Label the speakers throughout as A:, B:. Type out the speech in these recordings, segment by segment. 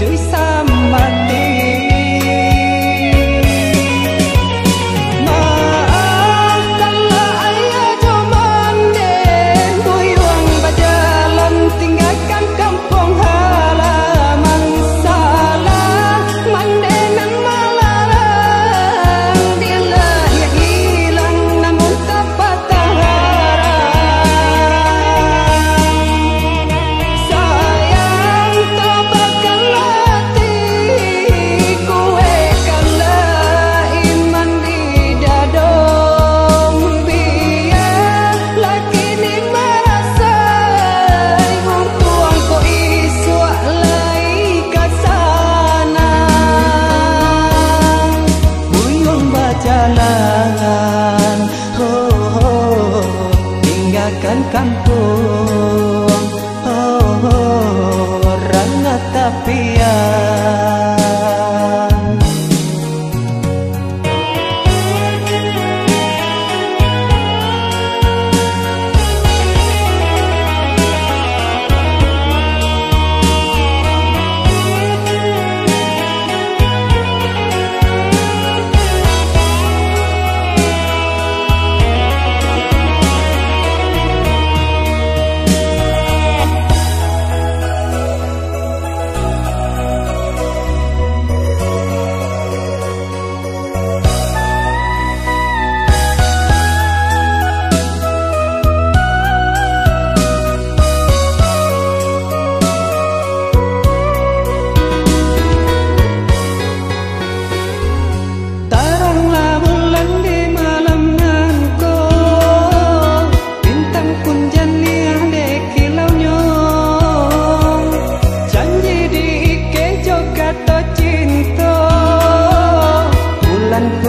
A: dos kampung. Oh, oh orang tapian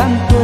A: canto.